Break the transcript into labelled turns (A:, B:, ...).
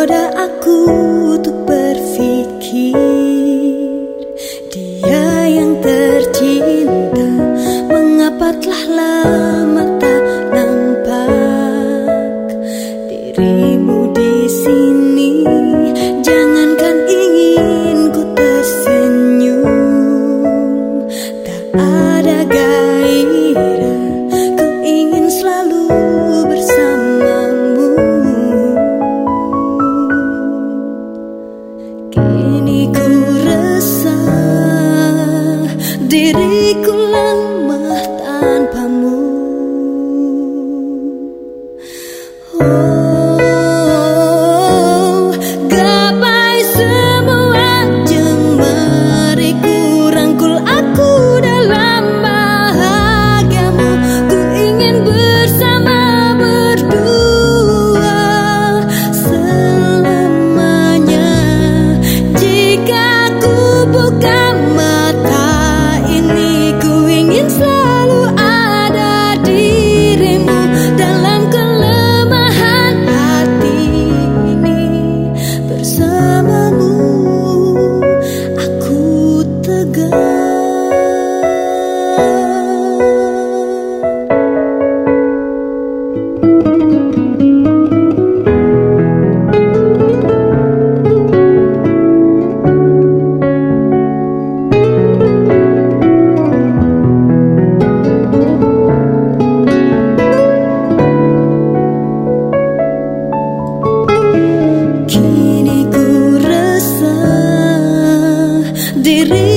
A: menggoda aku untuk berpikir diri diri